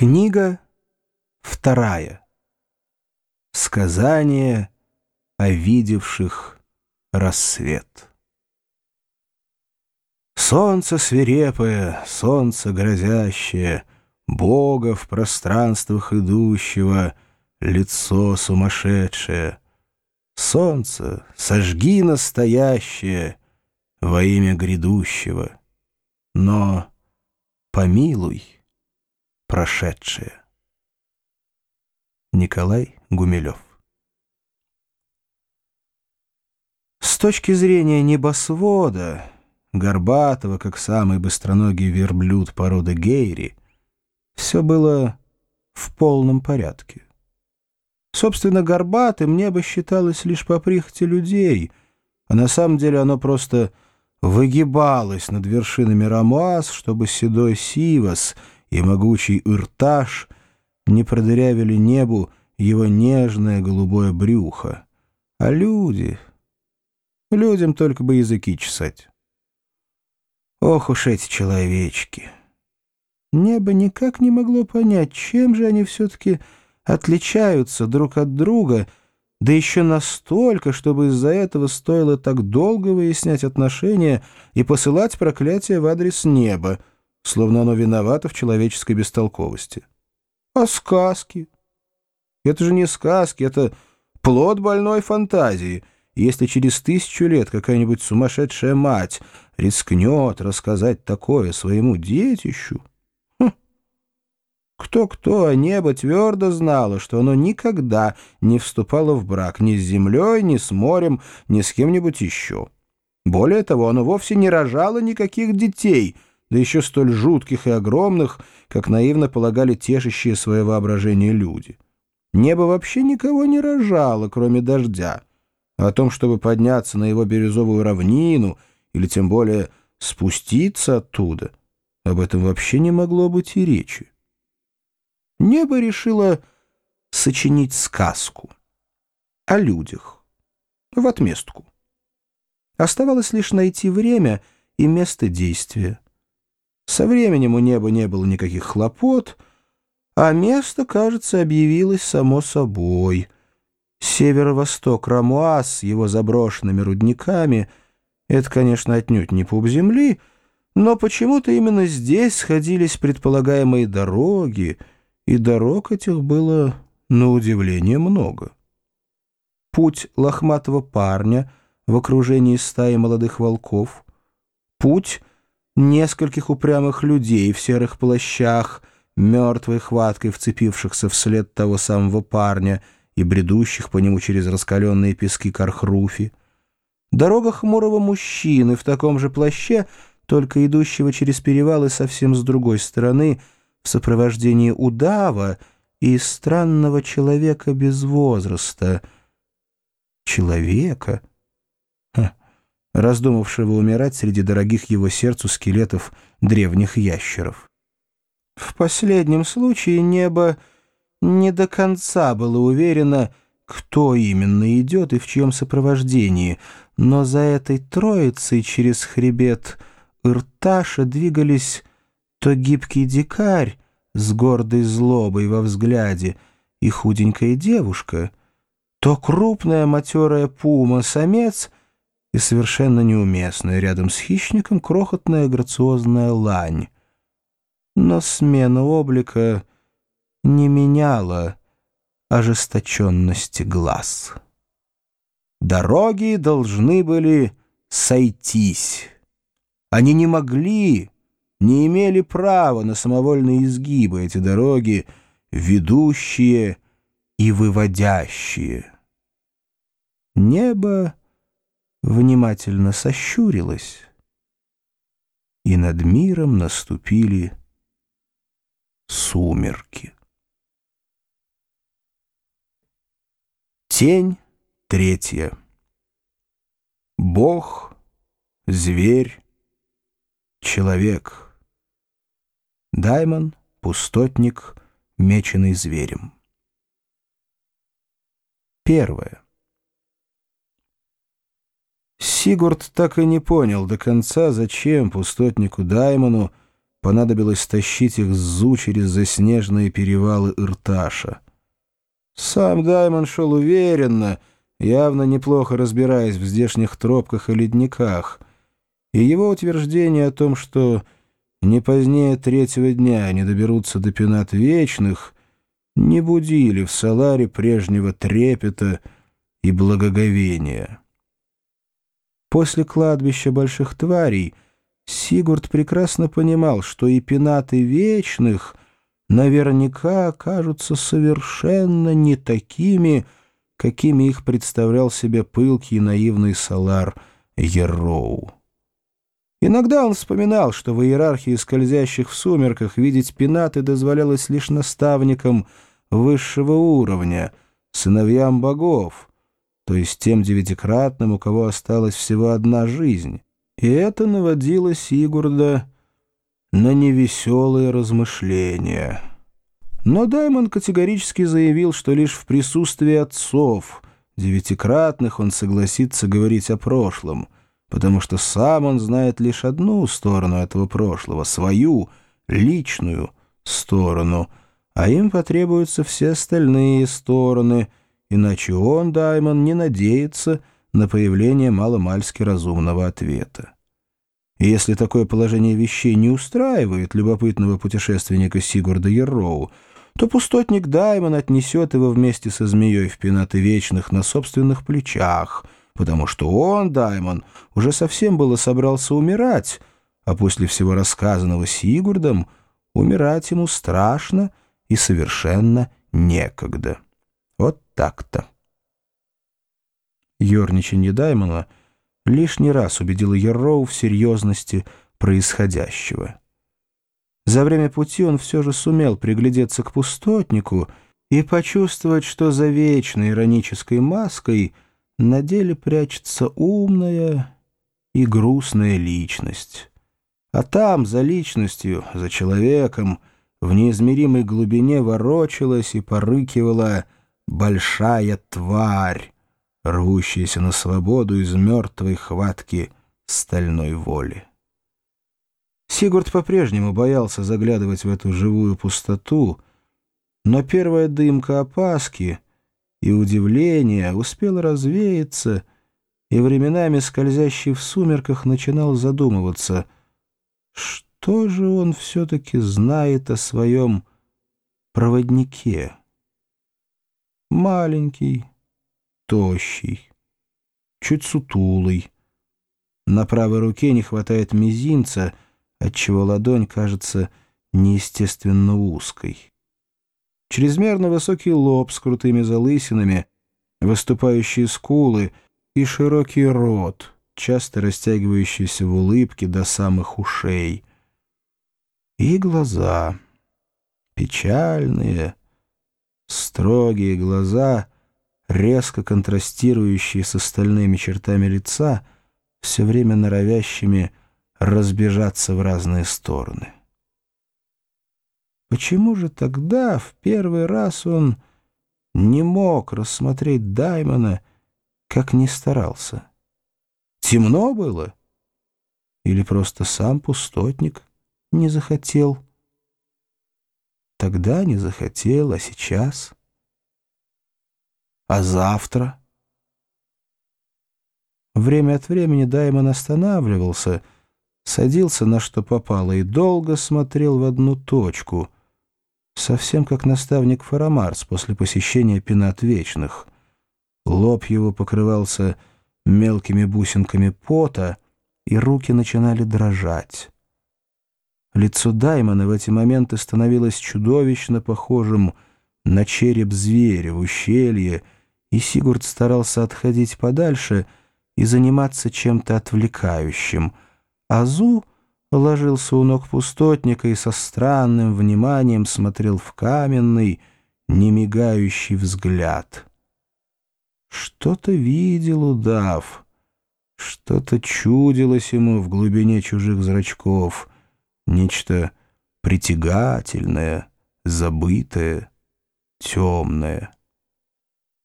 Книга вторая. Сказание о видевших рассвет. Солнце свирепое, солнце грозящее, Бога в пространствах идущего, лицо сумасшедшее. Солнце, сожги настоящее во имя грядущего. Но помилуй прошедшее. Николай Гумилев С точки зрения небосвода, горбатого, как самый быстроногий верблюд породы Гейри, все было в полном порядке. Собственно, горбатым небо считалось лишь по прихоти людей, а на самом деле оно просто выгибалось над вершинами Рамуаз, чтобы седой Сивас — и могучий Ирташ не продырявили небу его нежное голубое брюхо. А люди... Людям только бы языки чесать. Ох уж эти человечки! Небо никак не могло понять, чем же они все-таки отличаются друг от друга, да еще настолько, чтобы из-за этого стоило так долго выяснять отношения и посылать проклятие в адрес неба — словно оно виновато в человеческой бестолковости. А сказки? Это же не сказки, это плод больной фантазии. если через тысячу лет какая-нибудь сумасшедшая мать рискнет рассказать такое своему детищу... Хм. Кто-кто, а небо твердо знало, что оно никогда не вступало в брак ни с землей, ни с морем, ни с кем-нибудь еще. Более того, оно вовсе не рожало никаких детей — да еще столь жутких и огромных, как наивно полагали тешащие свое воображение люди. Небо вообще никого не рожало, кроме дождя. А о том, чтобы подняться на его бирюзовую равнину или тем более спуститься оттуда, об этом вообще не могло быть и речи. Небо решило сочинить сказку о людях в отместку. Оставалось лишь найти время и место действия. Со временем у неба не было никаких хлопот, а место, кажется, объявилось само собой. Северо-восток Рамуаз с его заброшенными рудниками — это, конечно, отнюдь не пуп земли, но почему-то именно здесь сходились предполагаемые дороги, и дорог этих было, на удивление, много. Путь лохматого парня в окружении стаи молодых волков, путь — нескольких упрямых людей в серых плащах, мертвой хваткой вцепившихся вслед того самого парня и бредущих по нему через раскаленные пески Кархруфи. Дорога хмурого мужчины в таком же плаще, только идущего через перевалы совсем с другой стороны, в сопровождении удава и странного человека без возраста. Человека? Раздумавшего умирать среди дорогих его сердцу скелетов древних ящеров. В последнем случае небо не до конца было уверено, кто именно идет и в чьем сопровождении, но за этой троицей через хребет Ирташа двигались то гибкий дикарь с гордой злобой во взгляде и худенькая девушка, то крупная матерая пума-самец — и совершенно неуместная рядом с хищником крохотная грациозная лань. Но смена облика не меняла ожесточенности глаз. Дороги должны были сойтись. Они не могли, не имели права на самовольные изгибы эти дороги, ведущие и выводящие. Небо внимательно сощурилась, и над миром наступили сумерки. Тень третья. Бог, зверь, человек. Даймон, пустотник, меченый зверем. Первое. Сигурд так и не понял до конца, зачем пустотнику Даймону понадобилось тащить их с Зу через заснеженные перевалы Ирташа. Сам Даймон шел уверенно, явно неплохо разбираясь в здешних тропках и ледниках, и его утверждение о том, что не позднее третьего дня они доберутся до пенат вечных, не будили в Саларе прежнего трепета и благоговения. После кладбища больших тварей Сигурд прекрасно понимал, что и пенаты вечных наверняка окажутся совершенно не такими, какими их представлял себе пылкий и наивный Салар Ероу. Иногда он вспоминал, что в иерархии скользящих в сумерках видеть пенаты дозволялось лишь наставникам высшего уровня, сыновьям богов, то есть тем девятикратным, у кого осталась всего одна жизнь. И это наводило Сигурда на невеселые размышления. Но Даймон категорически заявил, что лишь в присутствии отцов, девятикратных, он согласится говорить о прошлом — потому что сам он знает лишь одну сторону этого прошлого, свою, личную сторону, а им потребуются все остальные стороны, иначе он, Даймон, не надеется на появление маломальски разумного ответа. И если такое положение вещей не устраивает любопытного путешественника Сигурда Ерроу, то пустотник Даймон отнесет его вместе со змеей в пенаты вечных на собственных плечах — потому что он, Даймон, уже совсем было собрался умирать, а после всего рассказанного Сигурдом умирать ему страшно и совершенно некогда. Так-то. Ёрничанье Даймона лишний раз убедило Ярроу в серьезности происходящего. За время пути он все же сумел приглядеться к пустотнику и почувствовать, что за вечной иронической маской — на деле прячется умная и грустная личность. А там, за личностью, за человеком, в неизмеримой глубине ворочалась и порыкивала большая тварь, рвущаяся на свободу из мертвой хватки стальной воли. Сигурд по-прежнему боялся заглядывать в эту живую пустоту, но первая дымка опаски — и удивление успело развеяться, и временами скользящий в сумерках начинал задумываться, что же он все-таки знает о своем проводнике. Маленький, тощий, чуть сутулый. На правой руке не хватает мизинца, отчего ладонь кажется неестественно узкой чрезмерно высокий лоб с крутыми залысинами, выступающие скулы и широкий рот, часто растягивающийся в улыбке до самых ушей. И глаза, печальные, строгие глаза, резко контрастирующие с остальными чертами лица, все время норовящими разбежаться в разные стороны. Почему же тогда в первый раз он не мог рассмотреть Даймона, как не старался? Темно было? Или просто сам пустотник не захотел? Тогда не захотел, а сейчас? А завтра? Время от времени Даймон останавливался, садился на что попало и долго смотрел в одну точку — совсем как наставник Фарамарс после посещения пенат вечных. Лоб его покрывался мелкими бусинками пота, и руки начинали дрожать. Лицо Даймона в эти моменты становилось чудовищно похожим на череп зверя в ущелье, и Сигурд старался отходить подальше и заниматься чем-то отвлекающим. Азу ложился у ног пустотника и со странным вниманием смотрел в каменный, немигающий взгляд. Что-то видел удав, что-то чудилось ему в глубине чужих зрачков, нечто притягательное, забытое, темное.